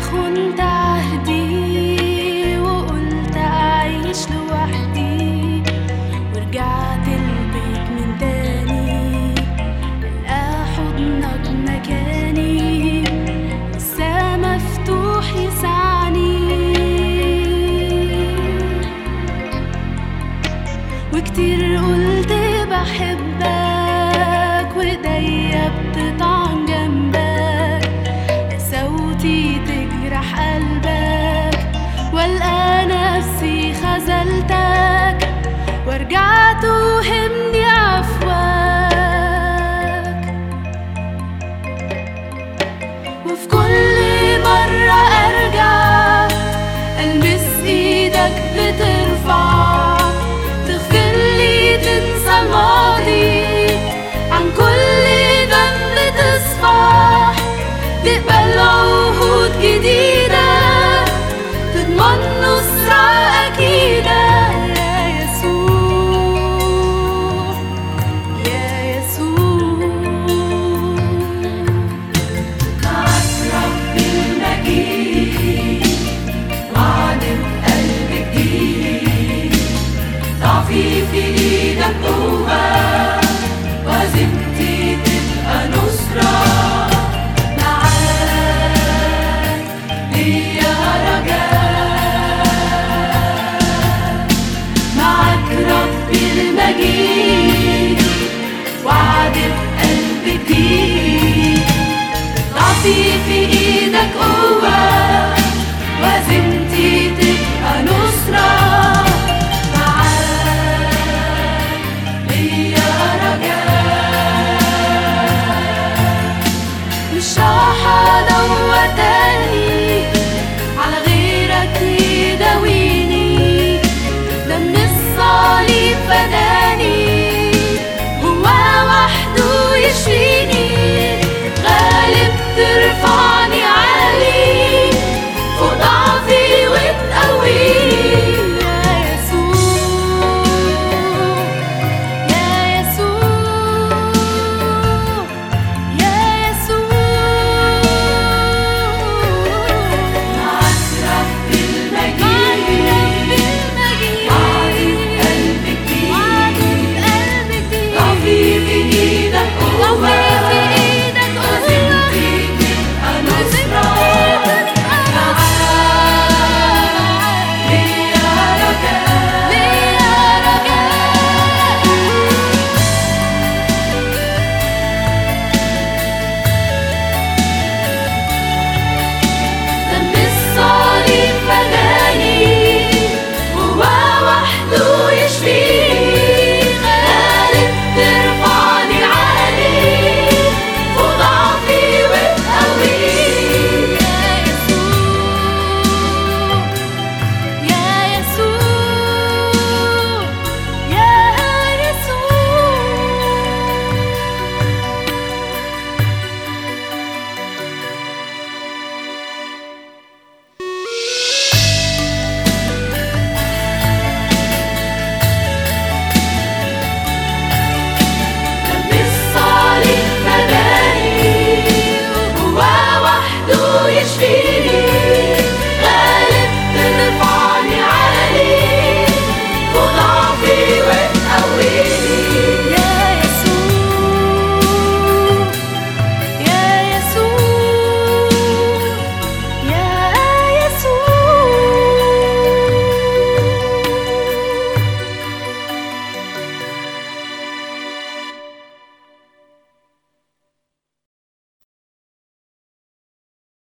خنت عهدي وقلت أعيش لوحدي ورجعت البيت من تاني لقى حضنك مكاني لسه مفتوح يسعني. وكتير قلت بحبك وايديا بتطعني. تجرح قلبك. والقى نفسي خذلتك. وارجع توهمني infinita tua